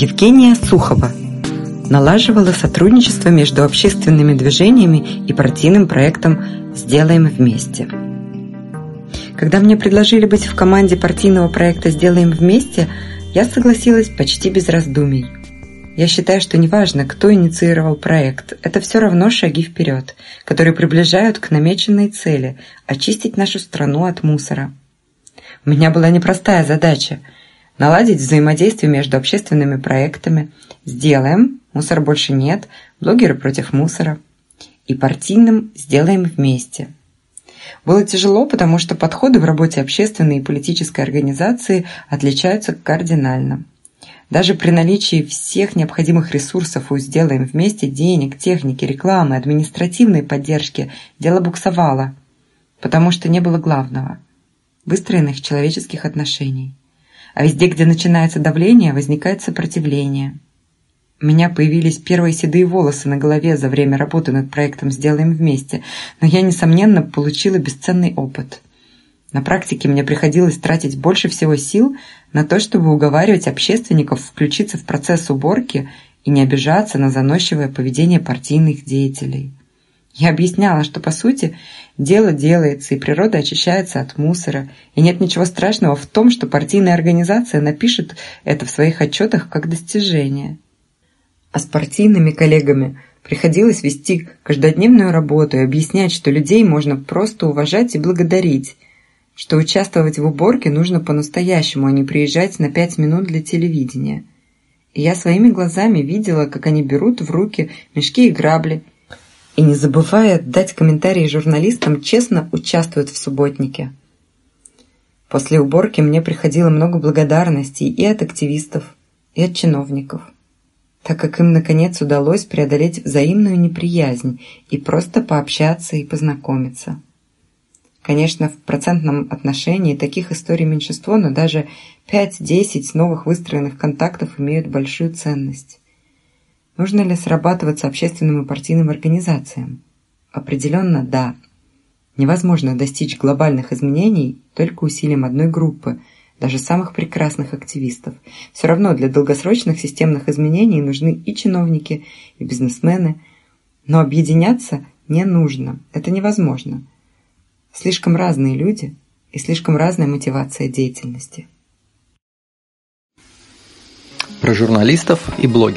Евгения Сухова налаживала сотрудничество между общественными движениями и партийным проектом «Сделаем вместе». Когда мне предложили быть в команде партийного проекта «Сделаем вместе», я согласилась почти без раздумий. Я считаю, что неважно, кто инициировал проект, это все равно шаги вперед, которые приближают к намеченной цели – очистить нашу страну от мусора. У меня была непростая задача – наладить взаимодействие между общественными проектами «Сделаем», «Мусора больше нет», «Блогеры против мусора» и партийным «Сделаем вместе». Было тяжело, потому что подходы в работе общественной и политической организации отличаются кардинально – даже при наличии всех необходимых ресурсов у «Сделаем вместе» денег, техники, рекламы, административной поддержки дело буксовало, потому что не было главного – выстроенных человеческих отношений. А везде, где начинается давление, возникает сопротивление. У меня появились первые седые волосы на голове за время работы над проектом «Сделаем вместе», но я, несомненно, получила бесценный опыт – на практике мне приходилось тратить больше всего сил на то, чтобы уговаривать общественников включиться в процесс уборки и не обижаться на заносчивое поведение партийных деятелей. Я объясняла, что, по сути, дело делается, и природа очищается от мусора, и нет ничего страшного в том, что партийная организация напишет это в своих отчетах как достижение. А с партийными коллегами приходилось вести каждодневную работу и объяснять, что людей можно просто уважать и благодарить, что участвовать в уборке нужно по-настоящему, а не приезжать на пять минут для телевидения. И я своими глазами видела, как они берут в руки мешки и грабли, и, не забывая дать комментарии журналистам, честно участвуют в субботнике. После уборки мне приходило много благодарностей и от активистов, и от чиновников, так как им, наконец, удалось преодолеть взаимную неприязнь и просто пообщаться и познакомиться. Конечно, в процентном отношении таких историй меньшинство, но даже 5-10 новых выстроенных контактов имеют большую ценность. Нужно ли срабатываться общественным и партийным организациям? Определенно да. Невозможно достичь глобальных изменений только усилием одной группы, даже самых прекрасных активистов. Все равно для долгосрочных системных изменений нужны и чиновники, и бизнесмены. Но объединяться не нужно, это невозможно – Слишком разные люди и слишком разная мотивация деятельности. Про журналистов и блогеров.